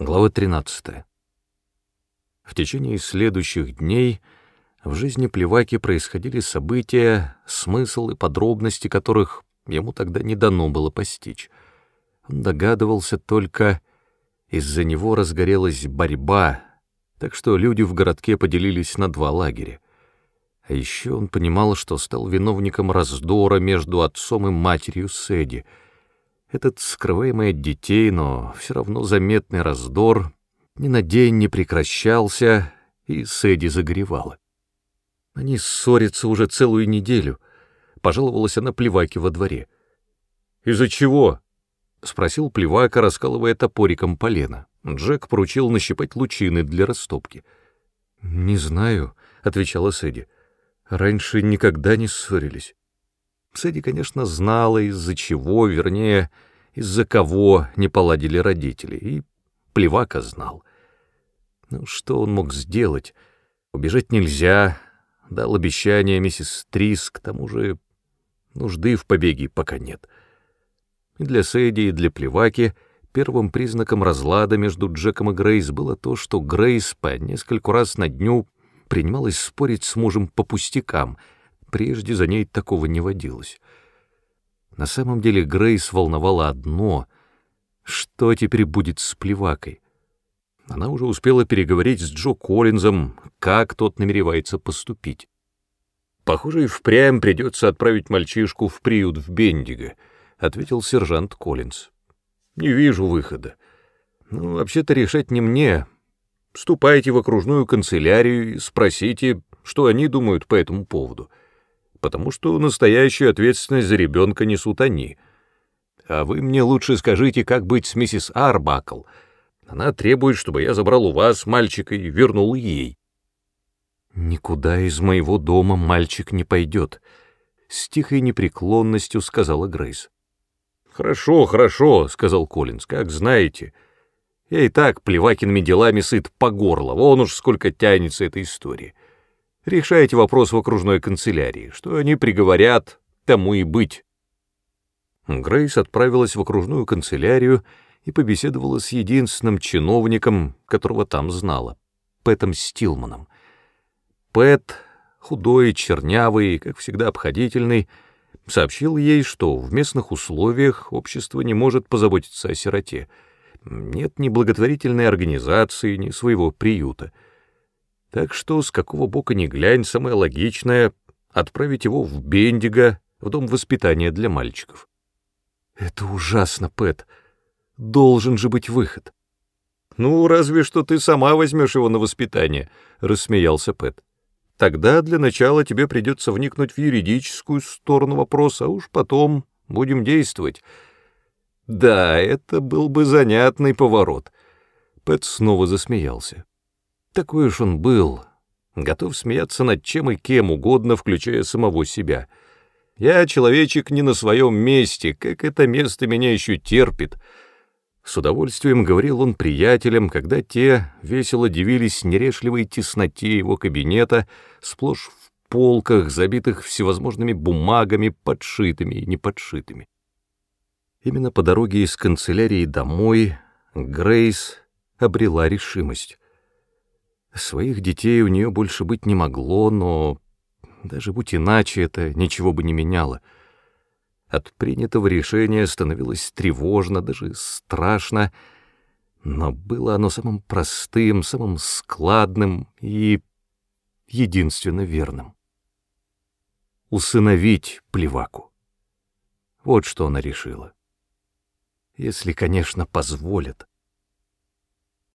Глава 13. В течение следующих дней в жизни Плеваки происходили события, смысл и подробности которых ему тогда не дано было постичь. Он догадывался только, из-за него разгорелась борьба, так что люди в городке поделились на два лагеря. А еще он понимал, что стал виновником раздора между отцом и матерью Сэдди — этот скрываемый от детей, но все равно заметный раздор ни на день не прекращался, и Сэдди загоревала. Они ссорятся уже целую неделю, — пожаловалась она Плеваке во дворе. «Из-за чего?» — спросил Плевака, раскалывая топориком полено. Джек поручил нащипать лучины для растопки. «Не знаю», — отвечала Сэдди. «Раньше никогда не ссорились». Сэдди, конечно, знала, из-за чего, вернее, из-за кого не поладили родители, и Плевака знал. Ну, что он мог сделать? Убежать нельзя, дал обещание миссис Трис, к тому же нужды в побеге пока нет. И для Сэдди, и для Плеваки первым признаком разлада между Джеком и Грейс было то, что Грейс по нескольку раз на дню принималась спорить с мужем по пустякам — Прежде за ней такого не водилось. На самом деле Грейс волновало одно — что теперь будет с плевакой? Она уже успела переговорить с Джо Коллинзом, как тот намеревается поступить. «Похоже, и впрямь придется отправить мальчишку в приют в Бендиго», — ответил сержант Коллинз. «Не вижу выхода. Ну, вообще-то решать не мне. Ступайте в окружную канцелярию и спросите, что они думают по этому поводу потому что настоящую ответственность за ребенка несут они. А вы мне лучше скажите, как быть с миссис Арбакл. Она требует, чтобы я забрал у вас мальчика и вернул ей. «Никуда из моего дома мальчик не пойдет», — с тихой непреклонностью сказала Грейс. «Хорошо, хорошо», — сказал Коллинз, — «как знаете. Я и так плевакиными делами сыт по горло, вон уж сколько тянется эта история. Решайте вопрос в окружной канцелярии. Что они приговорят, тому и быть. Грейс отправилась в окружную канцелярию и побеседовала с единственным чиновником, которого там знала, Пэтом Стилманом. Пэт, худой, чернявый, как всегда обходительный, сообщил ей, что в местных условиях общество не может позаботиться о сироте. Нет ни благотворительной организации, ни своего приюта — так что, с какого бока ни глянь, самое логичное — отправить его в Бендиго, в дом воспитания для мальчиков. Это ужасно, Пэт. Должен же быть выход. Ну, разве что ты сама возьмешь его на воспитание, — рассмеялся Пэт. Тогда для начала тебе придется вникнуть в юридическую сторону вопроса, а уж потом будем действовать. Да, это был бы занятный поворот. Пэт снова засмеялся. Такой уж он был, готов смеяться над чем и кем угодно, включая самого себя. Я человечек не на своем месте, как это место меня еще терпит. С удовольствием говорил он приятелям, когда те весело дивились нерешливой тесноте его кабинета, сплошь в полках, забитых всевозможными бумагами, подшитыми и неподшитыми. Именно по дороге из канцелярии домой Грейс обрела решимость. Своих детей у нее больше быть не могло, но даже будь иначе, это ничего бы не меняло. От принятого решения становилось тревожно, даже страшно, но было оно самым простым, самым складным и единственно верным. Усыновить плеваку. Вот что она решила. Если, конечно, позволят.